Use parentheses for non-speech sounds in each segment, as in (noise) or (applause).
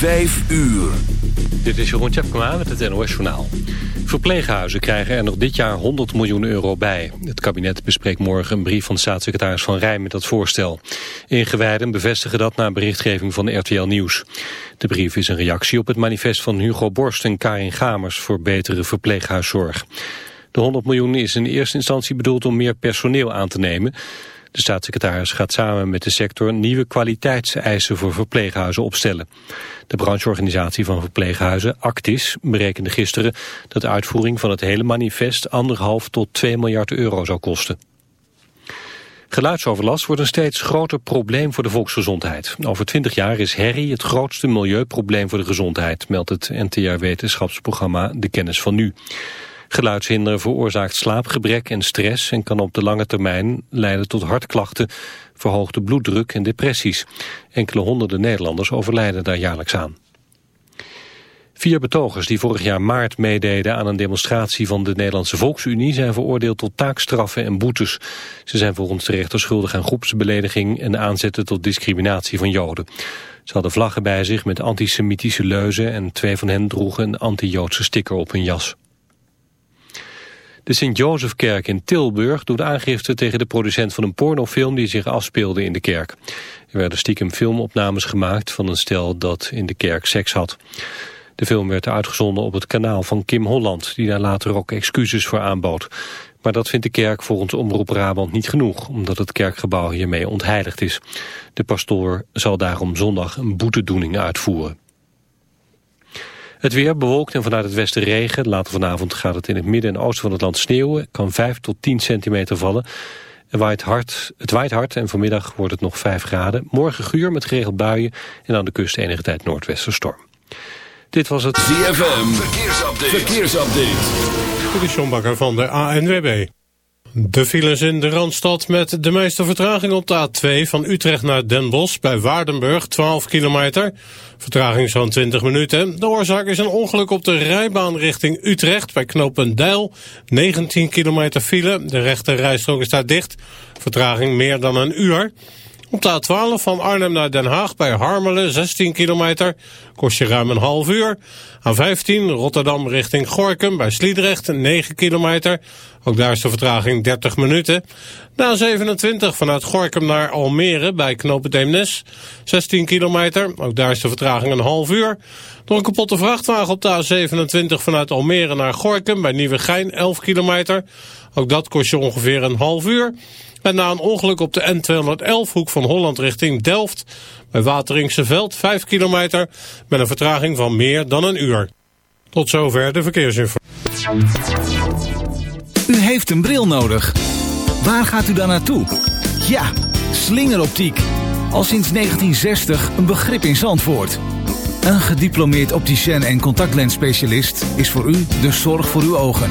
Vijf uur. Dit is Jeroen Tjepkema met het NOS Journaal. Verpleeghuizen krijgen er nog dit jaar 100 miljoen euro bij. Het kabinet bespreekt morgen een brief van staatssecretaris Van Rij met dat voorstel. Ingewijden bevestigen dat na berichtgeving van RTL Nieuws. De brief is een reactie op het manifest van Hugo Borst en Karin Gamers... voor betere verpleeghuiszorg. De 100 miljoen is in eerste instantie bedoeld om meer personeel aan te nemen... De staatssecretaris gaat samen met de sector nieuwe kwaliteitseisen voor verpleeghuizen opstellen. De brancheorganisatie van verpleeghuizen, Actis, berekende gisteren dat de uitvoering van het hele manifest anderhalf tot 2 miljard euro zou kosten. Geluidsoverlast wordt een steeds groter probleem voor de volksgezondheid. Over 20 jaar is herrie het grootste milieuprobleem voor de gezondheid, meldt het NTR-wetenschapsprogramma De Kennis van Nu. Geluidshinder veroorzaakt slaapgebrek en stress en kan op de lange termijn leiden tot hartklachten, verhoogde bloeddruk en depressies. Enkele honderden Nederlanders overlijden daar jaarlijks aan. Vier betogers die vorig jaar maart meededen aan een demonstratie van de Nederlandse Volksunie zijn veroordeeld tot taakstraffen en boetes. Ze zijn volgens de rechter schuldig aan groepsbelediging en aanzetten tot discriminatie van Joden. Ze hadden vlaggen bij zich met antisemitische leuzen en twee van hen droegen een anti-Joodse sticker op hun jas. De Sint-Jozefkerk in Tilburg doet aangifte tegen de producent van een pornofilm die zich afspeelde in de kerk. Er werden stiekem filmopnames gemaakt van een stel dat in de kerk seks had. De film werd uitgezonden op het kanaal van Kim Holland, die daar later ook excuses voor aanbood. Maar dat vindt de kerk volgens Omroep Brabant niet genoeg, omdat het kerkgebouw hiermee ontheiligd is. De pastoor zal daarom zondag een boetedoening uitvoeren. Het weer bewolkt en vanuit het westen regen. Later vanavond gaat het in het midden en oosten van het land sneeuwen. Kan 5 tot 10 centimeter vallen. Het waait, hard, het waait hard en vanmiddag wordt het nog 5 graden. Morgen guur met geregeld buien en aan de kust enige tijd noordwesterstorm. Dit was het ZFM. Verkeersupdate. Verkeersupdate. Dit is John Bakker van de ANWB. De files in de Randstad met de meeste vertraging op de A2 van Utrecht naar Den Bosch bij Waardenburg, 12 kilometer. Vertraging zo'n 20 minuten. De oorzaak is een ongeluk op de rijbaan richting Utrecht bij knooppunt Deil. 19 kilometer file, de rechte rijstrook is daar dicht. Vertraging meer dan een uur. Op de A12 van Arnhem naar Den Haag bij Harmelen, 16 kilometer, kost je ruim een half uur. A15 Rotterdam richting Gorkum bij Sliedrecht, 9 kilometer. Ook daar is de vertraging 30 minuten. Na 27 vanuit Gorkum naar Almere bij Knopen Deemnes, 16 kilometer. Ook daar is de vertraging een half uur. Door een kapotte vrachtwagen op de A27 vanuit Almere naar Gorkum bij Nieuwegein, 11 kilometer. Ook dat kost je ongeveer een half uur. En na een ongeluk op de N211 hoek van Holland richting Delft... bij Wateringse Veld 5 kilometer met een vertraging van meer dan een uur. Tot zover de verkeersinformatie. U heeft een bril nodig. Waar gaat u dan naartoe? Ja, slingeroptiek. Al sinds 1960 een begrip in Zandvoort. Een gediplomeerd opticien en contactlensspecialist is voor u de zorg voor uw ogen.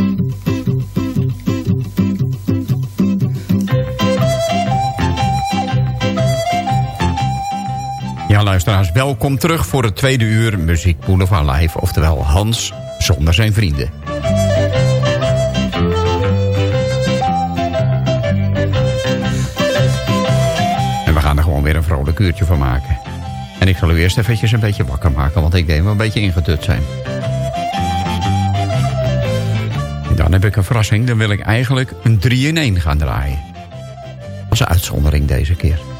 Luisteraars, welkom terug voor het tweede uur Muziek Boulevard Live. Oftewel Hans zonder zijn vrienden. En we gaan er gewoon weer een vrolijk uurtje van maken. En ik zal u eerst eventjes een beetje wakker maken, want ik denk wel een beetje ingedut zijn. En dan heb ik een verrassing, dan wil ik eigenlijk een 3-in-1 gaan draaien. Als uitzondering deze keer.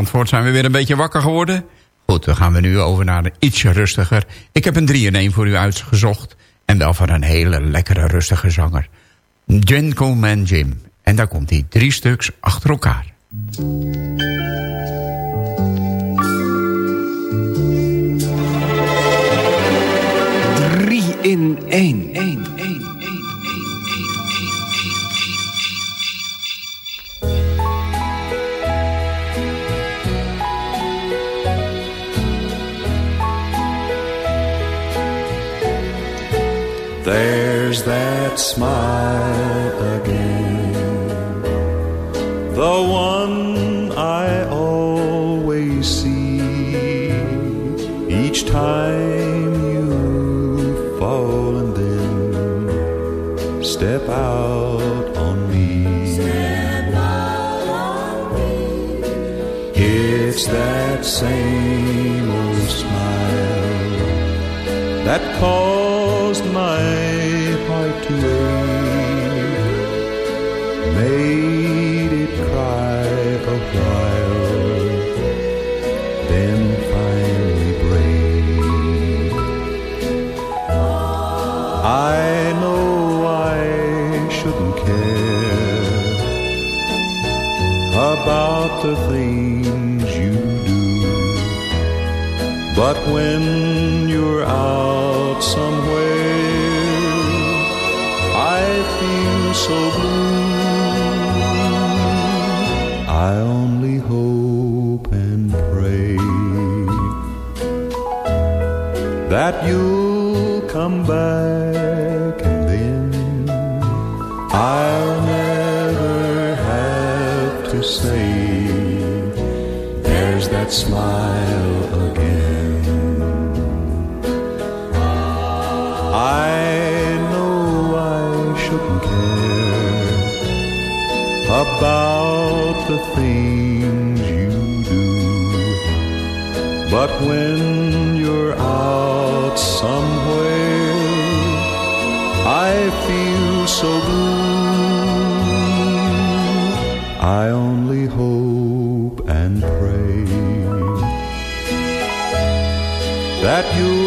Zandvoort zijn we weer een beetje wakker geworden. Goed, dan gaan we nu over naar een ietsje rustiger. Ik heb een 3-in-1 voor u uitgezocht. En wel van een hele lekkere rustige zanger. Gentleman Jim. En daar komt hij drie stuks achter elkaar. Drie in één. smile. But when you're out somewhere, I feel so blue. I only hope and pray that you'll come back and then I'll never have to say there's that smile shouldn't care about the things you do, but when you're out somewhere, I feel so blue. I only hope and pray that you'll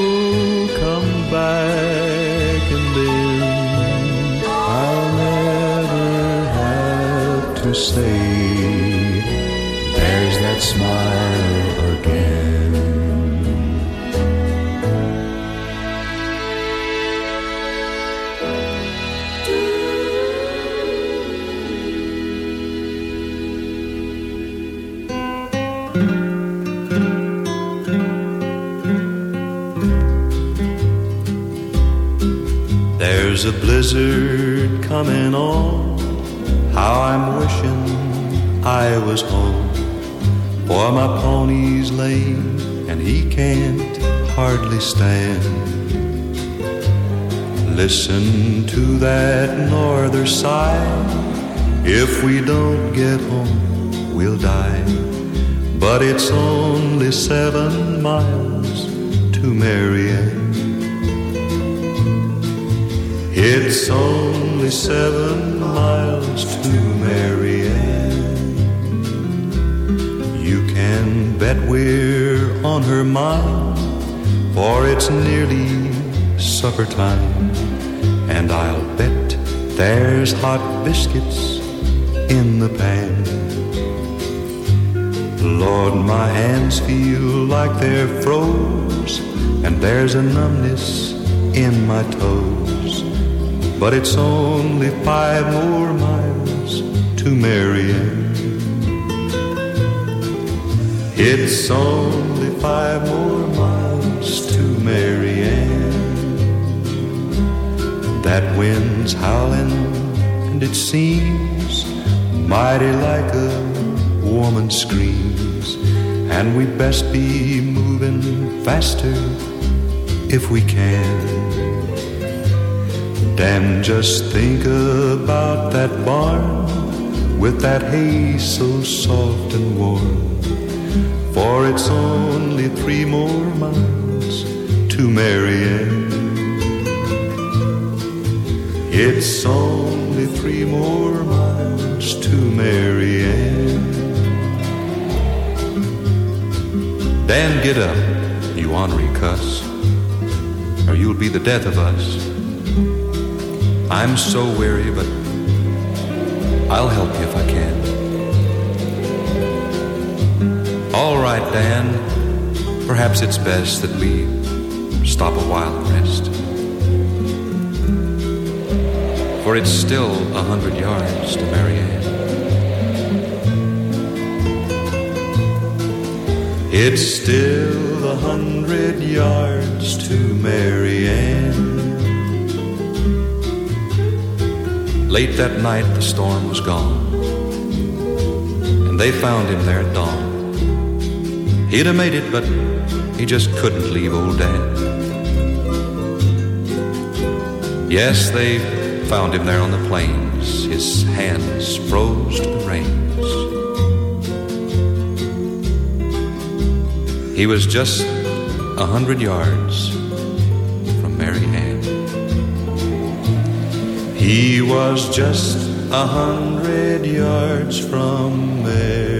blizzard coming on. How I'm wishing I was home. For my pony's lame and he can't hardly stand. Listen to that norther sigh. If we don't get home, we'll die. But it's only seven miles to Marianne. It's only seven miles to Marianne. You can bet we're on her mind, for it's nearly supper time. And I'll bet there's hot biscuits in the pan. Lord, my hands feel like they're froze, and there's a numbness in my toes. But it's only five more miles to Marianne. It's only five more miles to Marianne. That wind's howling, and it seems mighty like a woman screams. And we best be moving faster if we can. Then just think about that barn with that hay so soft and warm. For it's only three more miles to Marianne. It's only three more miles to Marianne. Dan, get up, you ornery cuss, or you'll be the death of us. I'm so weary, but I'll help you if I can. All right, Dan. Perhaps it's best that we stop a while and rest. For it's still a hundred yards to Marianne. It's still a hundred yards to Marianne. Late that night, the storm was gone, and they found him there at dawn. He'd have made it, but he just couldn't leave old Dan. Yes, they found him there on the plains, his hands froze to the reins. He was just a hundred yards from Mary Ann. He was just a hundred yards from Mary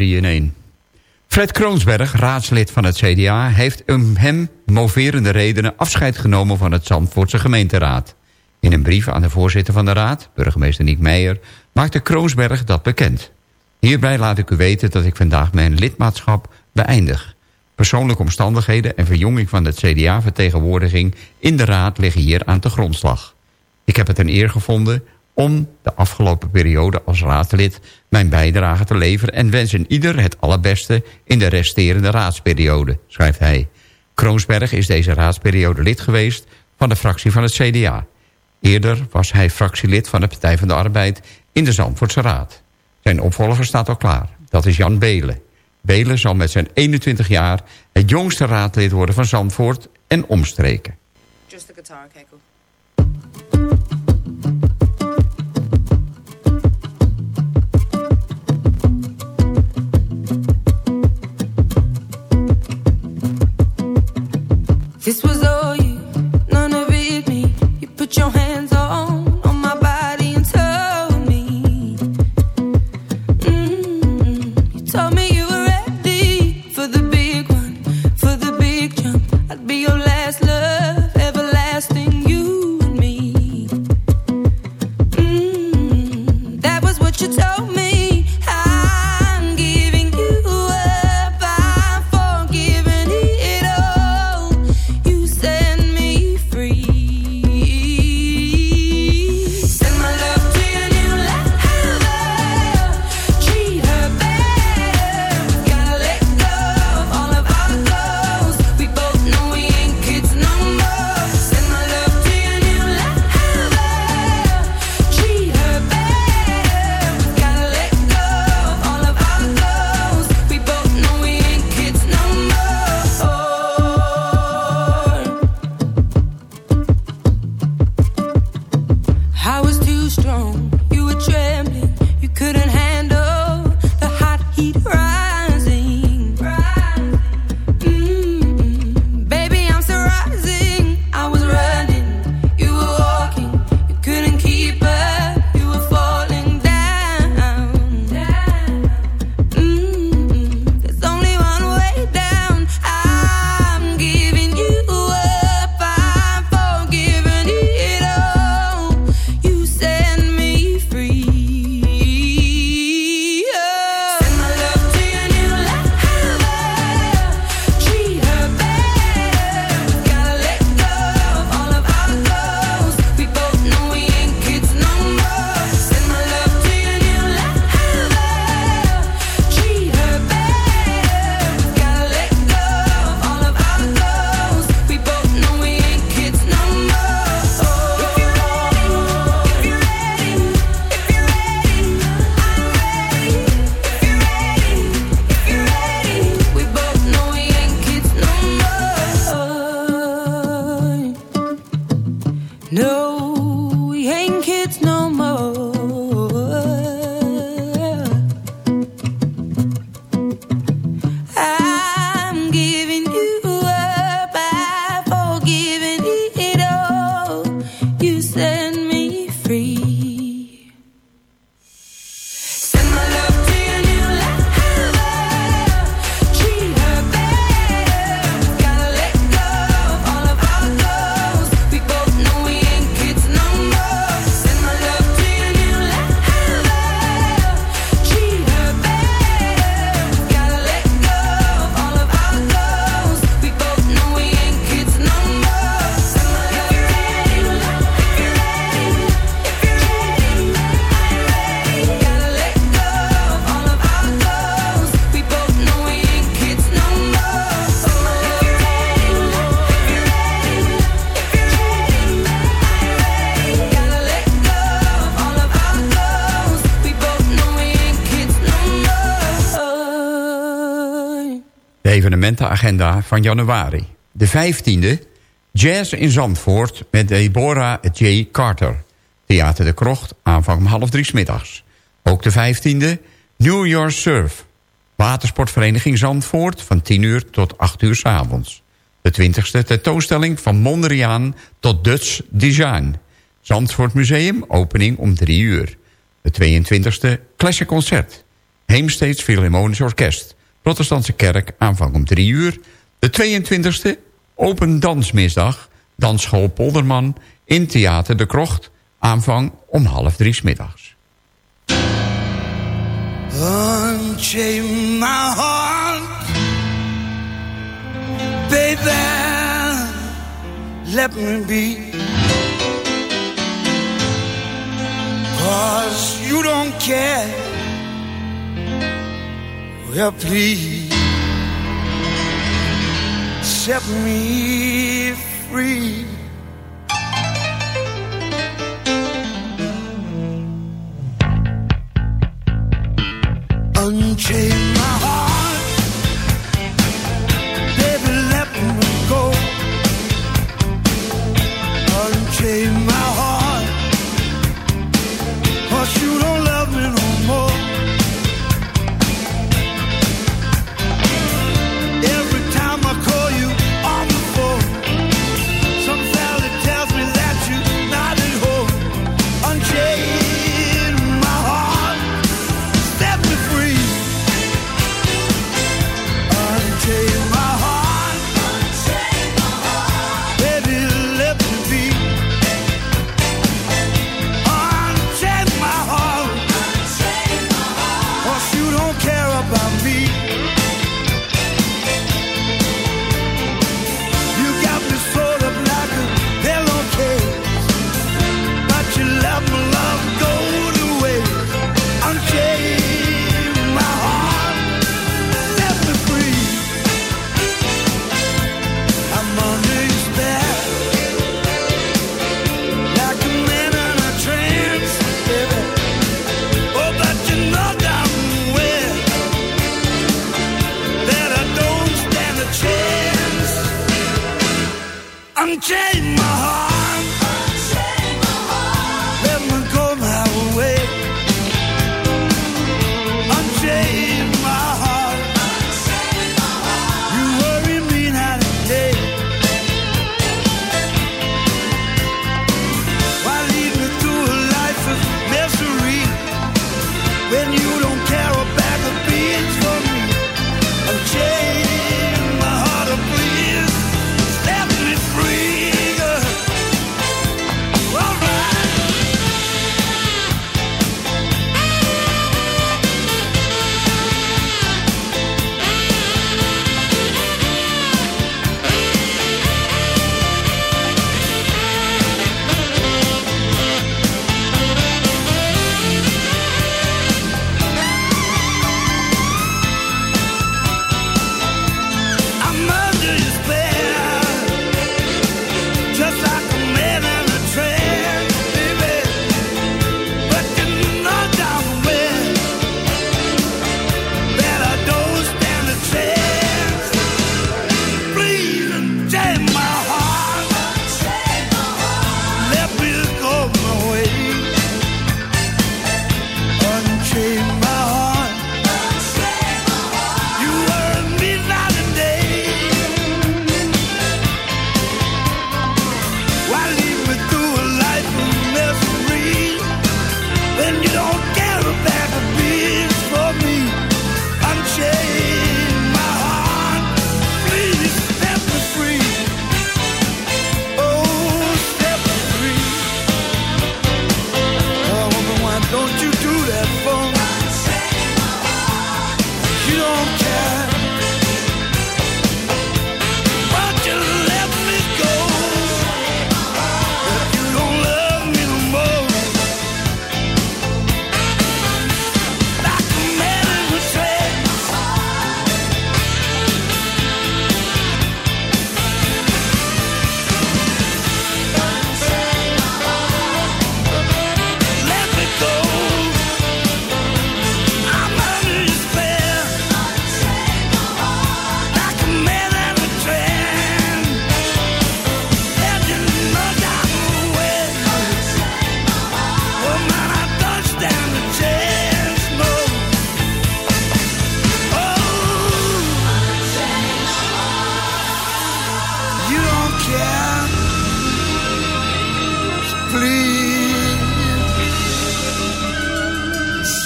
in 1. Fred Kroonsberg, raadslid van het CDA, heeft om hem moverende redenen afscheid genomen van het Zandvoortse gemeenteraad. In een brief aan de voorzitter van de raad, burgemeester Niek Meijer, maakte Kroonsberg dat bekend. Hierbij laat ik u weten dat ik vandaag mijn lidmaatschap beëindig. Persoonlijke omstandigheden en verjonging van het CDA-vertegenwoordiging in de raad liggen hier aan de grondslag. Ik heb het een eer gevonden om de afgelopen periode als raadslid mijn bijdrage te leveren... en wens een ieder het allerbeste in de resterende raadsperiode, schrijft hij. Kroonsberg is deze raadsperiode lid geweest van de fractie van het CDA. Eerder was hij fractielid van de Partij van de Arbeid in de Zandvoortse Raad. Zijn opvolger staat al klaar, dat is Jan Belen. Belen zal met zijn 21 jaar het jongste raadlid worden van Zandvoort en omstreken. This was all evenementenagenda van januari. De 15e, Jazz in Zandvoort met Deborah J. Carter. Theater de Krocht, aanvang om half drie middags. Ook de 15e, New York Surf. Watersportvereniging Zandvoort van 10 uur tot 8 uur s avonds. De 20e tentoonstelling van Mondriaan tot Dutch Design. Zandvoort Museum, opening om 3 uur. De 22e, Classic Concert. Heemsteeds Philharmonisch Orkest. Protestantse kerk, aanvang om 3 uur. De 22e, open dansmisdag, dansschool Polderman... in Theater de Krocht, aanvang om half drie smiddags. Unchain my heart Baby. Let me be. Cause you don't care Well, please set me free. Unchain my heart,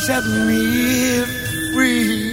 set me free.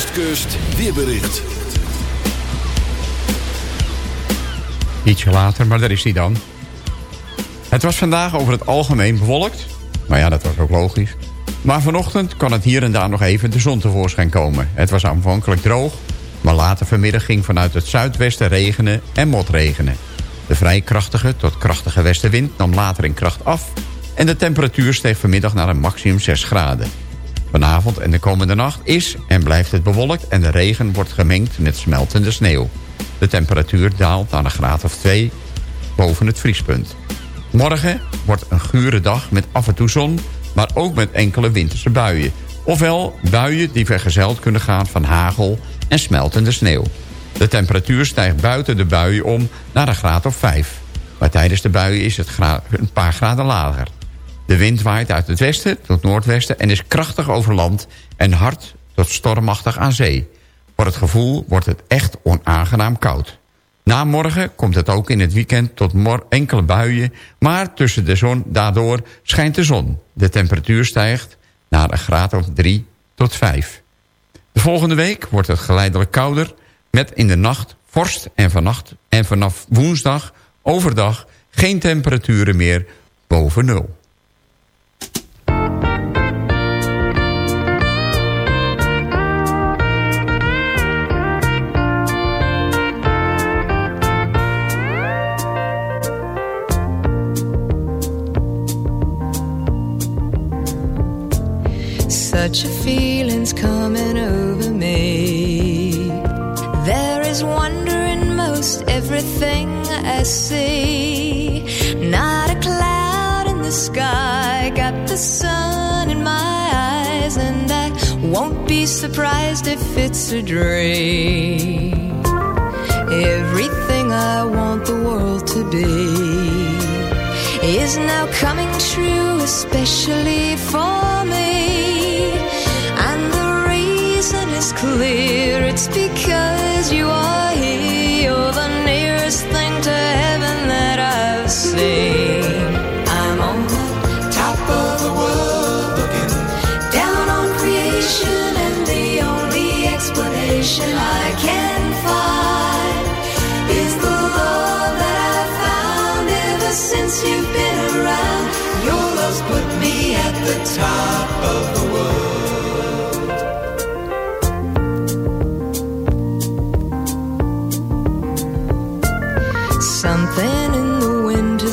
Westkust weerbericht. Ietsje later, maar daar is hij dan. Het was vandaag over het algemeen bewolkt. Maar ja, dat was ook logisch. Maar vanochtend kan het hier en daar nog even de zon tevoorschijn komen. Het was aanvankelijk droog, maar later vanmiddag ging vanuit het zuidwesten regenen en motregenen. De vrij krachtige tot krachtige westenwind nam later in kracht af... en de temperatuur steeg vanmiddag naar een maximum 6 graden. Vanavond en de komende nacht is en blijft het bewolkt... en de regen wordt gemengd met smeltende sneeuw. De temperatuur daalt naar een graad of 2 boven het vriespunt. Morgen wordt een gure dag met af en toe zon... maar ook met enkele winterse buien. Ofwel buien die vergezeld kunnen gaan van hagel en smeltende sneeuw. De temperatuur stijgt buiten de buien om naar een graad of 5. Maar tijdens de buien is het een paar graden lager. De wind waait uit het westen tot noordwesten en is krachtig over land... en hard tot stormachtig aan zee. Voor het gevoel wordt het echt onaangenaam koud. Na morgen komt het ook in het weekend tot enkele buien... maar tussen de zon daardoor schijnt de zon. De temperatuur stijgt naar een graad of 3 tot 5. De volgende week wordt het geleidelijk kouder... met in de nacht vorst en, vannacht, en vanaf woensdag overdag... geen temperaturen meer boven nul. I see. Not a cloud in the sky, got the sun in my eyes, and I won't be surprised if it's a dream. Everything I want the world to be is now coming true, especially for me. And the reason is clear it's because you are here. You're the nearest thing since you've been around. Your love's put me at the top of the world.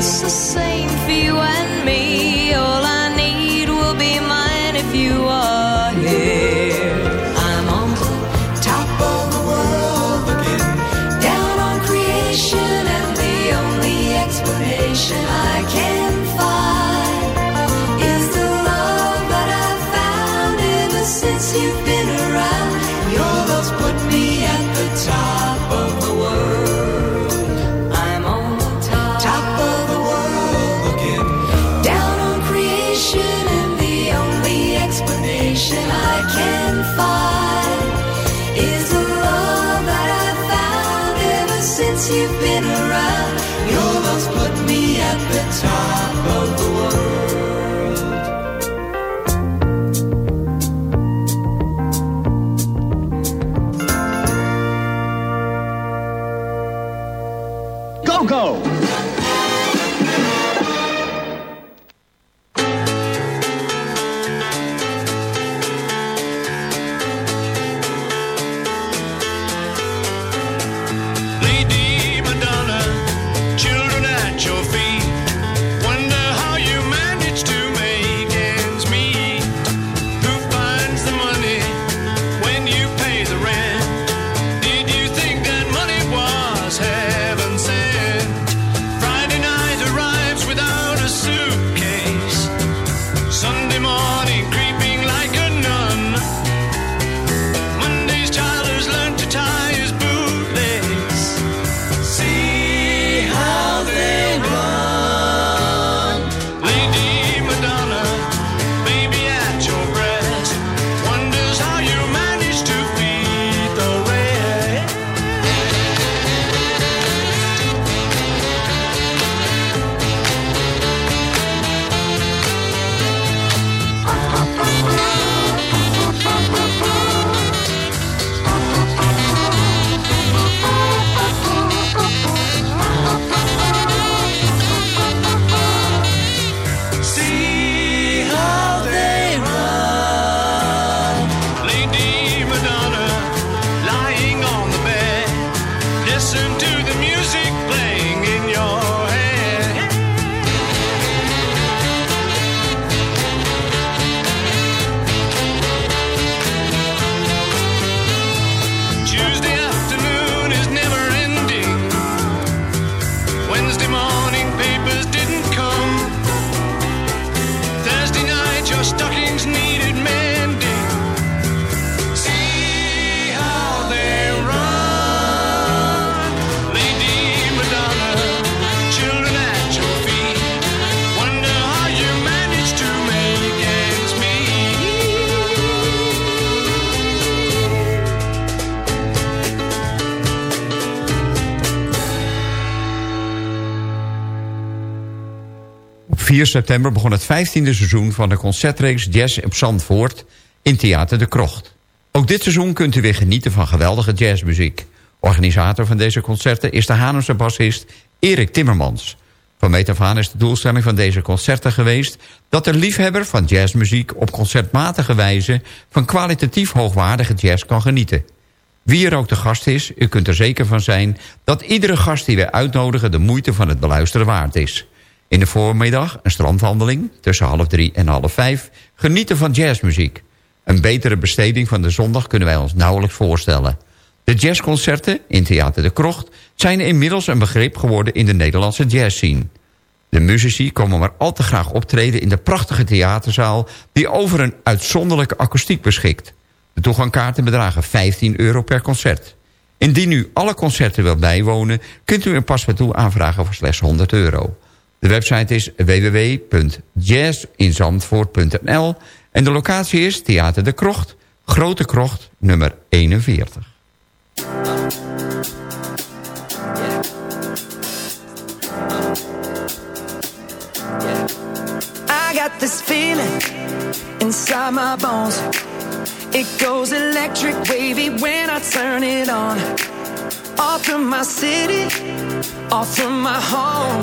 be just 4 september begon het 15e seizoen van de concertreeks Jazz op Zandvoort in Theater de Krocht. Ook dit seizoen kunt u weer genieten van geweldige jazzmuziek. Organisator van deze concerten is de Hanemse bassist Erik Timmermans. Van meet af aan is de doelstelling van deze concerten geweest... dat de liefhebber van jazzmuziek op concertmatige wijze... van kwalitatief hoogwaardige jazz kan genieten. Wie er ook de gast is, u kunt er zeker van zijn... dat iedere gast die wij uitnodigen de moeite van het beluisteren waard is. In de voormiddag een strandwandeling tussen half drie en half vijf... genieten van jazzmuziek. Een betere besteding van de zondag kunnen wij ons nauwelijks voorstellen... De jazzconcerten in Theater de Krocht zijn inmiddels een begrip geworden in de Nederlandse jazzscene. De muzici komen maar al te graag optreden in de prachtige theaterzaal... die over een uitzonderlijke akoestiek beschikt. De toegangkaarten bedragen 15 euro per concert. Indien u alle concerten wilt bijwonen... kunt u een paspartout aanvragen voor slechts 100 euro. De website is www.jazzinzandvoort.nl en de locatie is Theater de Krocht, Grote Krocht, nummer 41. I got this feeling inside my bones. It goes electric wavy when I turn it on. Off from my city, off from my home.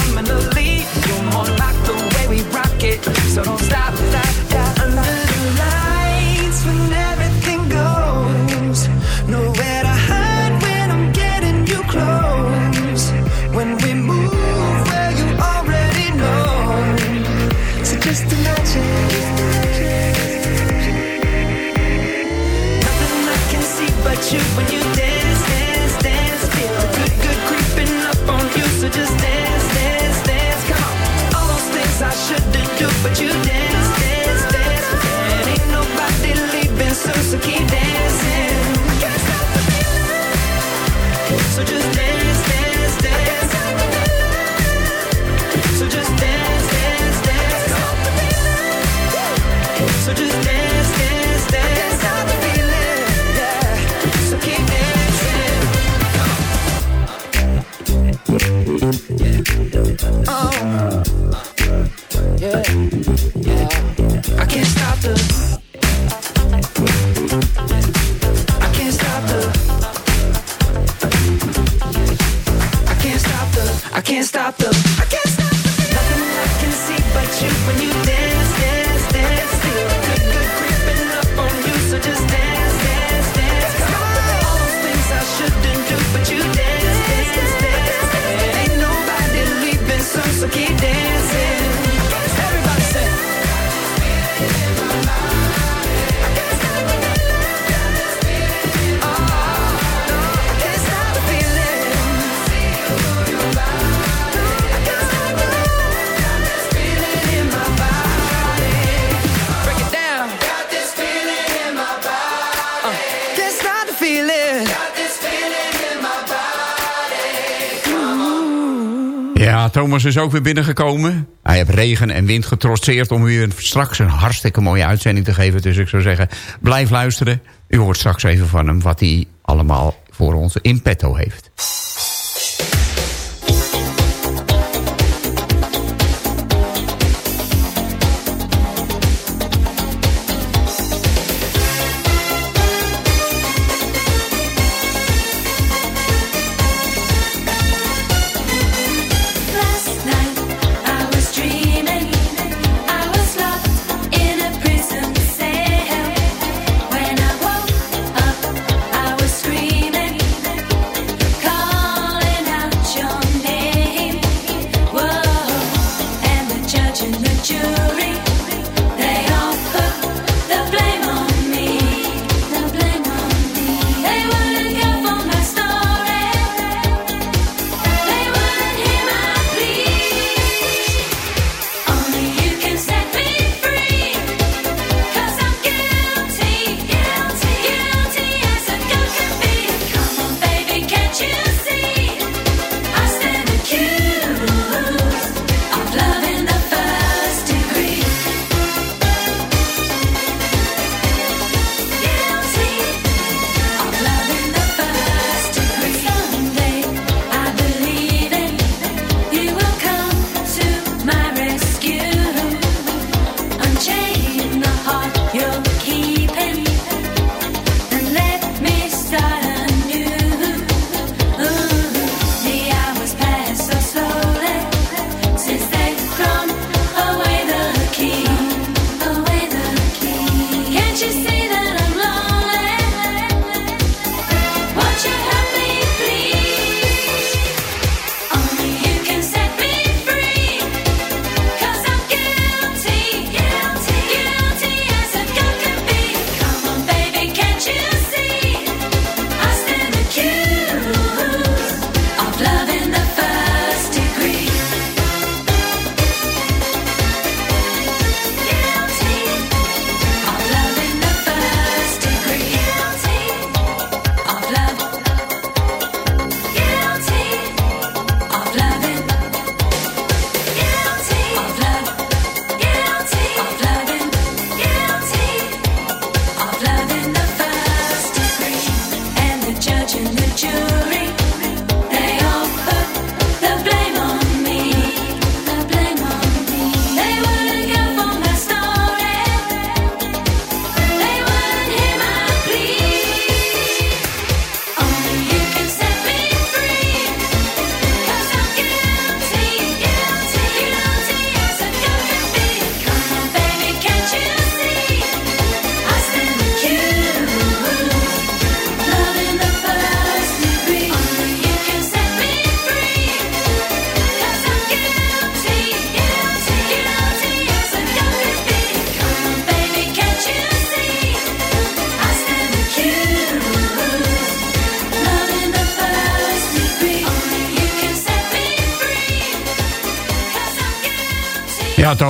Is ook weer binnengekomen. Hij heeft regen en wind getrotseerd om u straks een hartstikke mooie uitzending te geven. Dus ik zou zeggen, blijf luisteren. U hoort straks even van hem wat hij allemaal voor ons in petto heeft.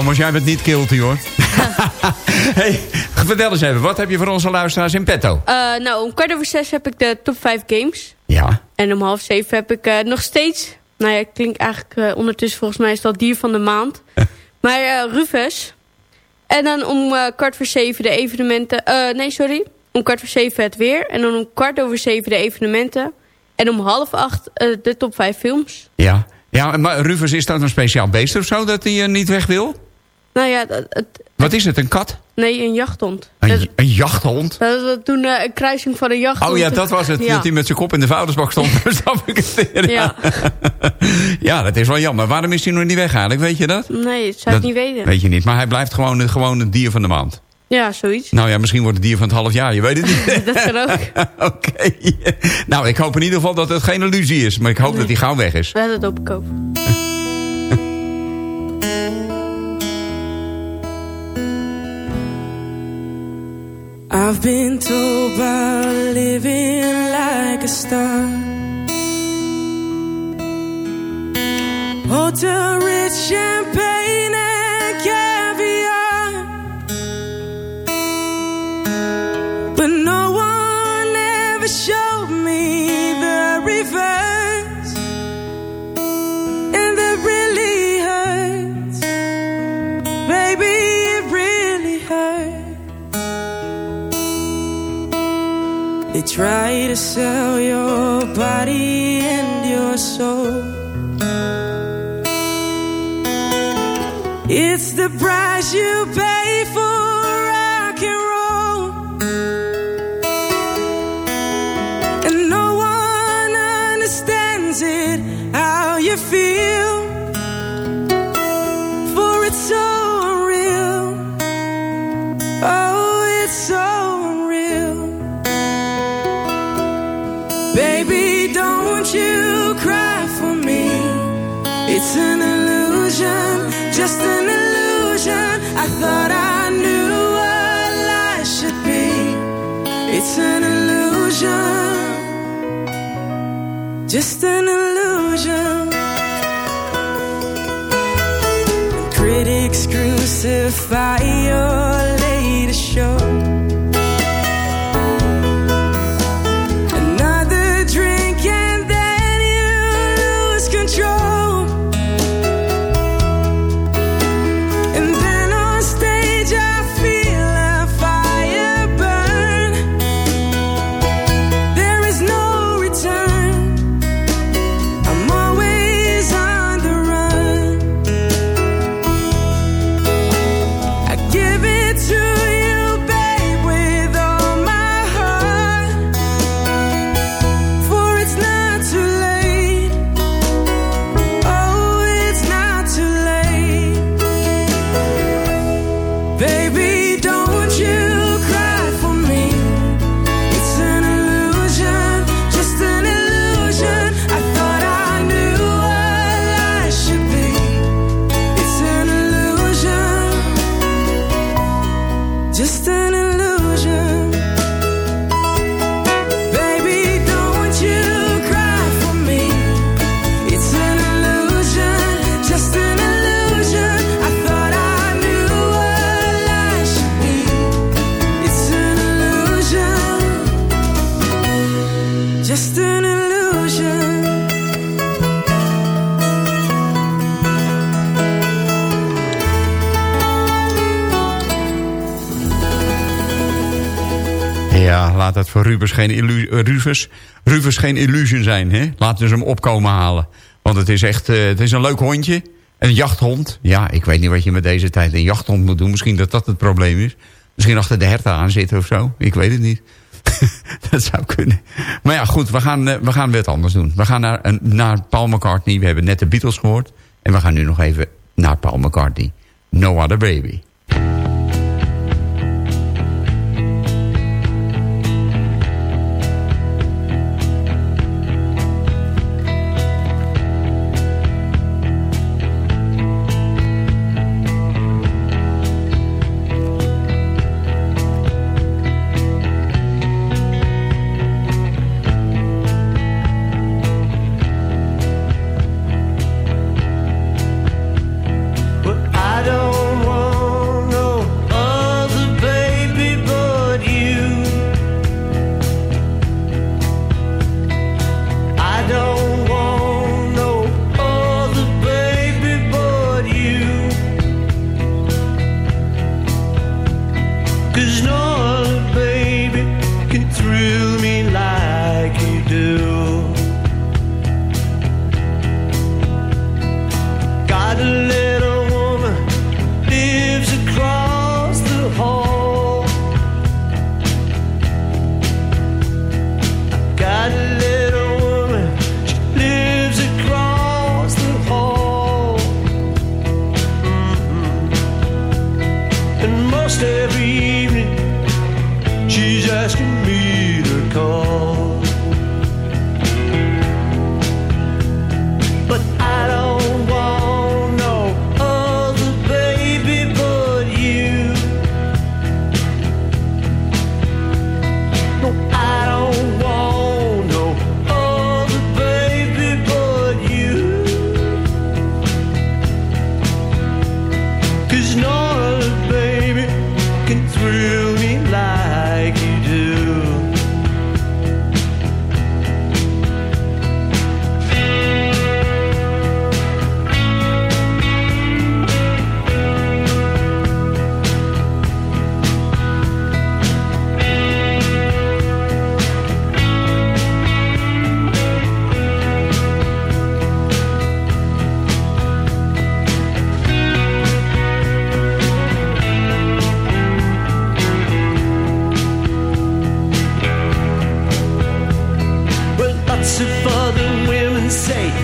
Thomas, jij bent niet guilty hoor. (laughs) hey, vertel eens even, wat heb je voor onze luisteraars in petto? Eh, nou, om kwart over zes heb ik de top 5 games. Ja. En om half zeven heb ik eh, nog steeds... Nou ja, klinkt eigenlijk eh, ondertussen volgens mij is dat dier van de maand. (laughs) maar eh, Rufus. En dan om eh, kwart voor zeven de evenementen... eh, nee, sorry. Om kwart voor zeven het weer. En dan om kwart over zeven de evenementen. En om half acht de top 5 films. Ja. Ja, maar Rufus, is dat een speciaal beest of zo dat hij eh, niet weg wil? Nou ja, dat, het, Wat is het, een kat? nee, een jachthond. Een, een jachthond? Dat was toen eh, een kruising van een jachthond. Oh ja, dat was het. Ja. Dat hij met zijn kop in de vuilnisbak stond. (laughs) Ik? Ja. ja, dat is wel jammer. Waarom is hij nog niet weg eigenlijk? Weet je dat? Nee, dat zou ik niet weten. Weet je niet. Maar hij blijft gewoon, gewoon het dier van de maand. Ja, zoiets. Nou ja, misschien wordt het dier van het half jaar. Je weet het niet. (laughs) dat kan ook. (laughs) Oké. Nou, ik hoop in ieder geval dat het geen illusie is. Maar ik hoop dat hij gauw weg is. We hadden het opkoop. I've been told about living like a star. Oh, Hotel rich champagne and caviar. Sell your body and your soul. It's the price you pay voor Rubens geen, illu eh, Rufus, Rufus geen illusion zijn. Hè? Laten ze hem opkomen halen. Want het is echt eh, het is een leuk hondje. Een jachthond. Ja, ik weet niet wat je met deze tijd een jachthond moet doen. Misschien dat dat het probleem is. Misschien achter de herten aan zitten of zo. Ik weet het niet. (laughs) dat zou kunnen. Maar ja, goed. We gaan, eh, we gaan weer wat anders doen. We gaan naar, een- naar Paul McCartney. We hebben net de Beatles gehoord. En we gaan nu nog even naar Paul McCartney. No Other Baby. Lots of other women say,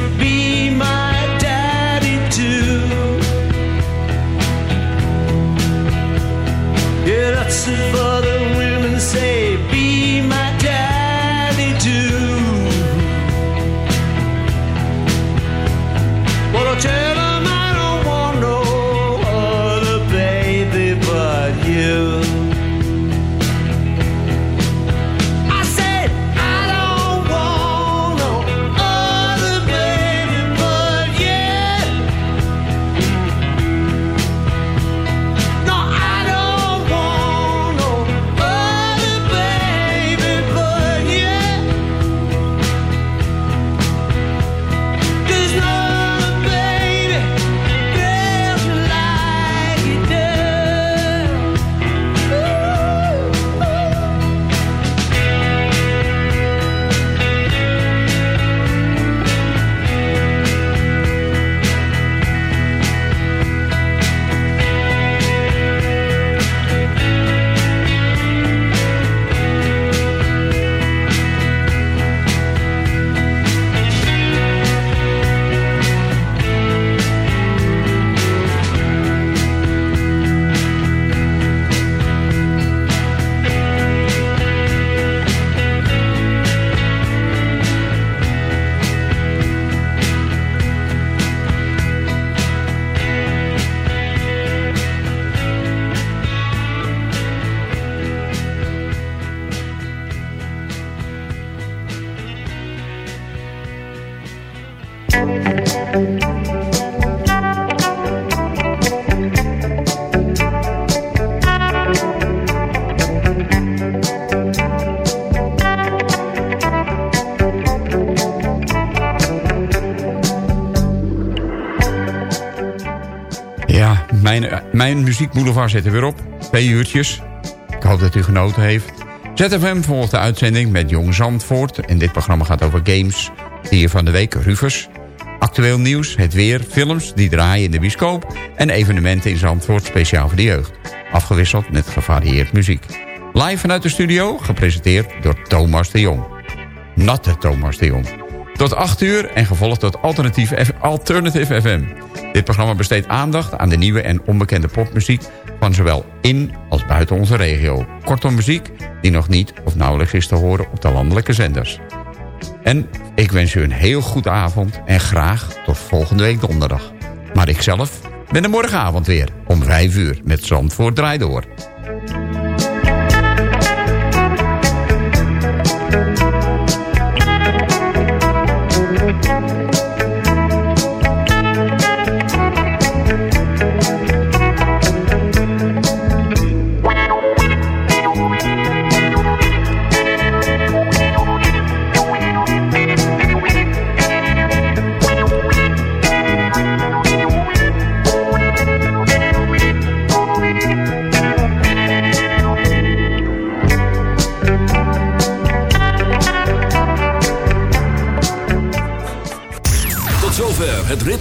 mijn, muziekboulevard zit er weer op. Twee uurtjes. Ik hoop dat u genoten heeft. ZFM volgt de uitzending met Jong Zandvoort. En dit programma gaat over games. Dier van de week, Rufus. Actueel nieuws, het weer, films die draaien in de bioscoop... en evenementen in Zandvoort speciaal voor de jeugd. Afgewisseld met gevarieerd muziek. Live vanuit de studio, gepresenteerd door Thomas de Jong. Natte Thomas de Jong. Tot 8 uur en gevolgd tot Alternative FM. Dit programma besteedt aandacht aan de nieuwe en onbekende popmuziek... van zowel in als buiten onze regio. Kortom muziek die nog niet of nauwelijks is te horen op de landelijke zenders. En ik wens u een heel goede avond en graag tot volgende week donderdag. Maar ik zelf ben er morgenavond weer om 5 uur met Zandvoort Draai